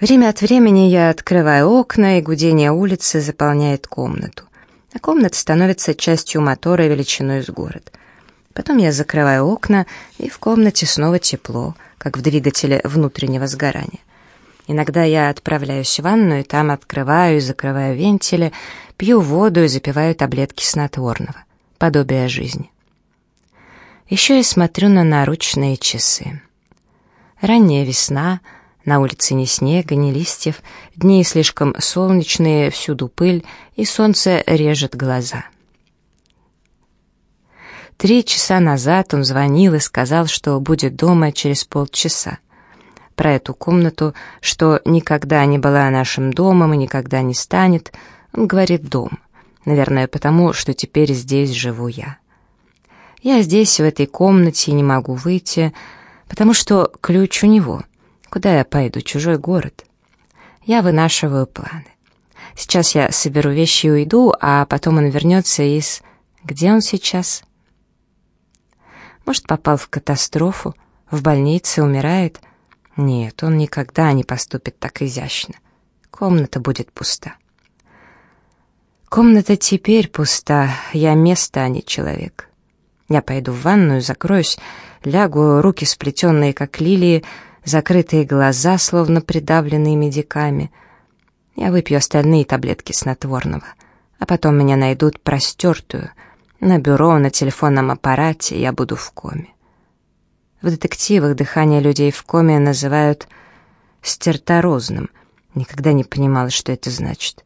Время от времени я открываю окна, и гудение улицы заполняет комнату. А комната становится частью мотора величиной с город. Потом я закрываю окна, и в комнате снова тепло, как в двигателе внутреннего сгорания. Иногда я отправляюсь в ванную, там открываю и закрываю вентили, пью воду и запиваю таблетки снотворного. Подобие жизни. Еще я смотрю на наручные часы. Ранняя весна, на улице ни снега, ни листьев, дни слишком солнечные, всюду пыль, и солнце режет глаза. Три часа назад он звонил и сказал, что будет дома через полчаса. Про эту комнату, что никогда не была нашим домом и никогда не станет, он говорит «дом». Наверное, потому, что теперь здесь живу я. Я здесь, в этой комнате, и не могу выйти, потому что ключ у него. Куда я пойду? Чужой город. Я вынашиваю планы. Сейчас я соберу вещи и уйду, а потом он вернется из... Где он сейчас? Может, попал в катастрофу, в больнице, умирает? Нет, он никогда не поступит так изящно. Комната будет пуста. Комната теперь пуста, я место, а не человек. Я пойду в ванную, закроюсь, лягу, руки сплетенные, как лилии, закрытые глаза, словно придавленные медиками. Я выпью остальные таблетки снотворного, а потом меня найдут простертую. На бюро, на телефонном аппарате я буду в коме. В детективах дыхание людей в коме называют стерторозным. Никогда не понимала, что это значит.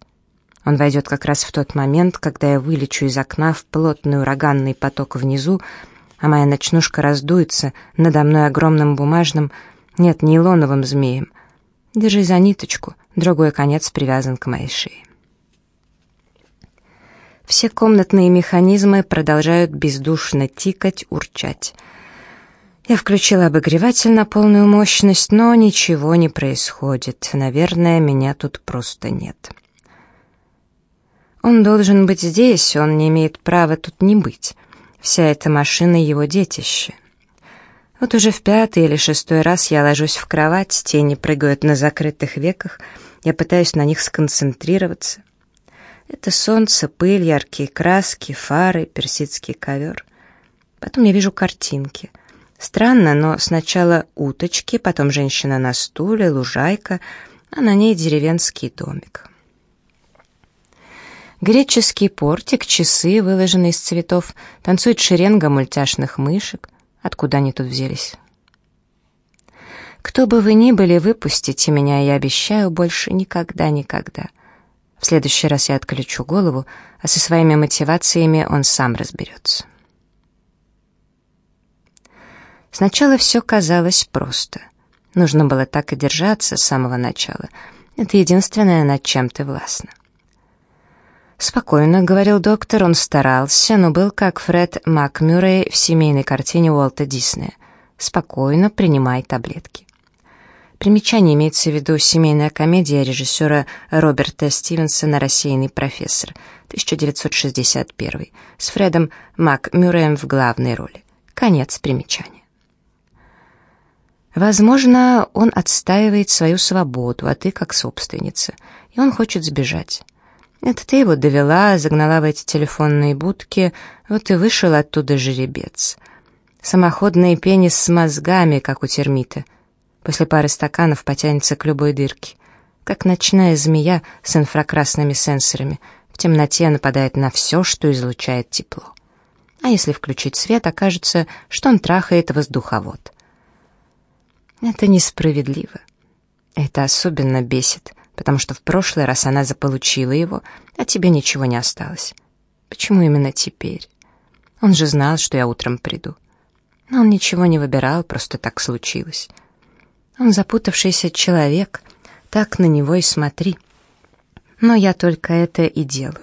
Он войдет как раз в тот момент, когда я вылечу из окна в плотный ураганный поток внизу, а моя ночнушка раздуется надо мной огромным бумажным, нет, нейлоновым змеем. Держи за ниточку, другой конец привязан к моей шее. Все комнатные механизмы продолжают бездушно тикать, урчать. Я включила обогреватель на полную мощность, но ничего не происходит. Наверное, меня тут просто нет. Он должен быть здесь, он не имеет права тут не быть. Вся эта машина — его детище. Вот уже в пятый или шестой раз я ложусь в кровать, тени прыгают на закрытых веках, я пытаюсь на них сконцентрироваться. Это солнце, пыль, яркие краски, фары, персидский ковер. Потом я вижу картинки. Странно, но сначала уточки, потом женщина на стуле, лужайка, а на ней деревенский домик. Греческий портик, часы, выложенные из цветов, танцует шеренга мультяшных мышек. Откуда они тут взялись? Кто бы вы ни были, выпустите меня, я обещаю, больше никогда-никогда. В следующий раз я отключу голову, а со своими мотивациями он сам разберется. Сначала все казалось просто. Нужно было так и держаться с самого начала. Это единственное, над чем ты властна. «Спокойно», — говорил доктор, он старался, но был как Фред МакМюррей в семейной картине Уолта Диснея. «Спокойно, принимай таблетки». Примечание имеется в виду семейная комедия режиссера Роберта Стивенсона «Рассеянный профессор» 1961 с Фредом МакМюрреем в главной роли. Конец примечания. Возможно, он отстаивает свою свободу, а ты как собственница, и он хочет сбежать. Это ты его довела, загнала в эти телефонные будки, вот и вышел оттуда жеребец. Самоходный пенис с мозгами, как у термита. После пары стаканов потянется к любой дырке. Как ночная змея с инфракрасными сенсорами. В темноте нападает на все, что излучает тепло. А если включить свет, окажется, что он трахает воздуховод. Это несправедливо. Это особенно бесит потому что в прошлый раз она заполучила его, а тебе ничего не осталось. Почему именно теперь? Он же знал, что я утром приду. Но он ничего не выбирал, просто так случилось. Он запутавшийся человек, так на него и смотри. Но я только это и делаю.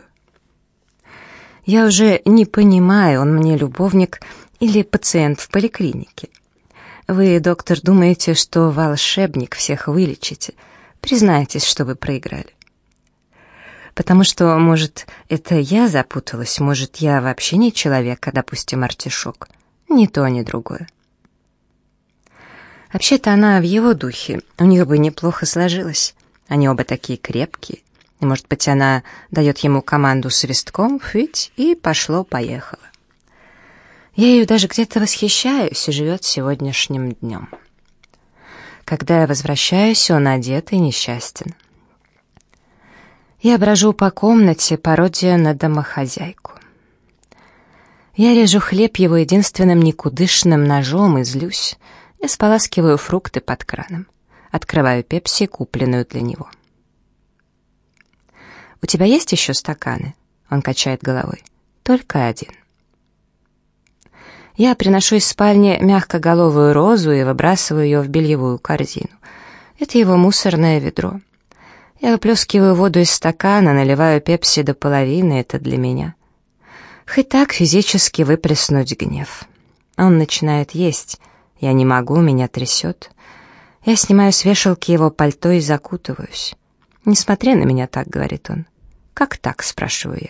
Я уже не понимаю, он мне любовник или пациент в поликлинике. Вы, доктор, думаете, что волшебник всех вылечите — Признайтесь, что вы проиграли. Потому что, может, это я запуталась, может, я вообще не человек, а, допустим, артишок. Ни то, ни другое. Вообще-то она в его духе, у них бы неплохо сложилось. Они оба такие крепкие. И, может быть, она дает ему команду свистком, фыть, и пошло-поехало. Я ее даже где-то восхищаюсь и живет сегодняшним днем. Когда я возвращаюсь, он одет и несчастен. Я брожу по комнате, пародия на домохозяйку. Я режу хлеб его единственным никудышным ножом и злюсь. Я споласкиваю фрукты под краном. Открываю пепси, купленную для него. «У тебя есть еще стаканы?» Он качает головой. «Только один». Я приношу из спальни мягкоголовую розу и выбрасываю ее в бельевую корзину. Это его мусорное ведро. Я выплескиваю воду из стакана, наливаю пепси до половины, это для меня. Хоть так физически выплеснуть гнев. Он начинает есть. Я не могу, меня трясет. Я снимаю с вешалки его пальто и закутываюсь. «Не смотри на меня так», — говорит он. «Как так?» — спрашиваю я.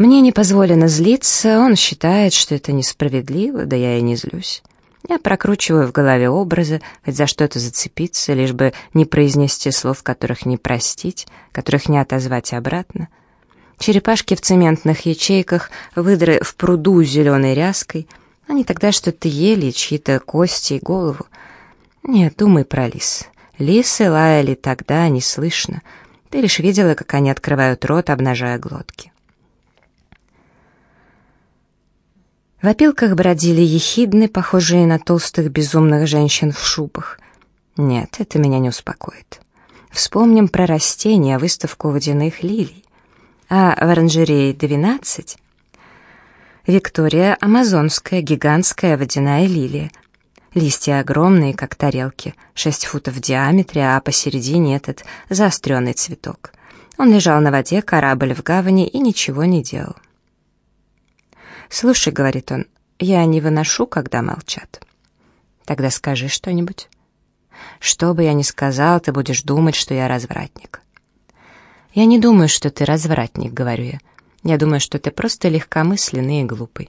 Мне не позволено злиться, он считает, что это несправедливо, да я и не злюсь. Я прокручиваю в голове образы, хоть за что-то зацепиться, лишь бы не произнести слов, которых не простить, которых не отозвать обратно. Черепашки в цементных ячейках, выдры в пруду с зеленой ряской. Они тогда что-то ели, чьи-то кости и голову. Нет, думай про лис. Лисы лаяли тогда, не слышно. Ты лишь видела, как они открывают рот, обнажая глотки. В опилках бродили ехидны, похожие на толстых безумных женщин в шубах. Нет, это меня не успокоит. Вспомним про растения, выставку водяных лилий. А в оранжерее 12 Виктория амазонская гигантская водяная лилия. Листья огромные, как тарелки, 6 футов в диаметре, а посередине этот заостренный цветок. Он лежал на воде, корабль в гавани и ничего не делал. «Слушай», — говорит он, — «я не выношу, когда молчат». «Тогда скажи что-нибудь». «Что бы я ни сказал, ты будешь думать, что я развратник». «Я не думаю, что ты развратник», — говорю я. «Я думаю, что ты просто легкомысленный и глупый.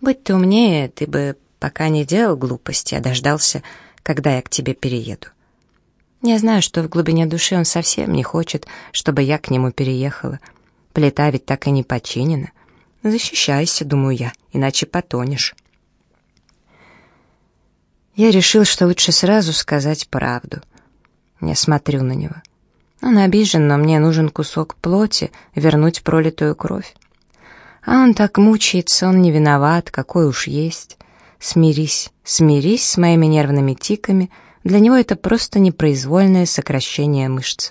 Будь ты умнее, ты бы пока не делал глупости, а дождался, когда я к тебе перееду. Я знаю, что в глубине души он совсем не хочет, чтобы я к нему переехала. Плита ведь так и не починена. Защищайся, думаю я, иначе потонешь. Я решил, что лучше сразу сказать правду. Я смотрю на него. Он обижен, но мне нужен кусок плоти, вернуть пролитую кровь. А он так мучается, он не виноват, какой уж есть. Смирись, смирись с моими нервными тиками. Для него это просто непроизвольное сокращение мышц.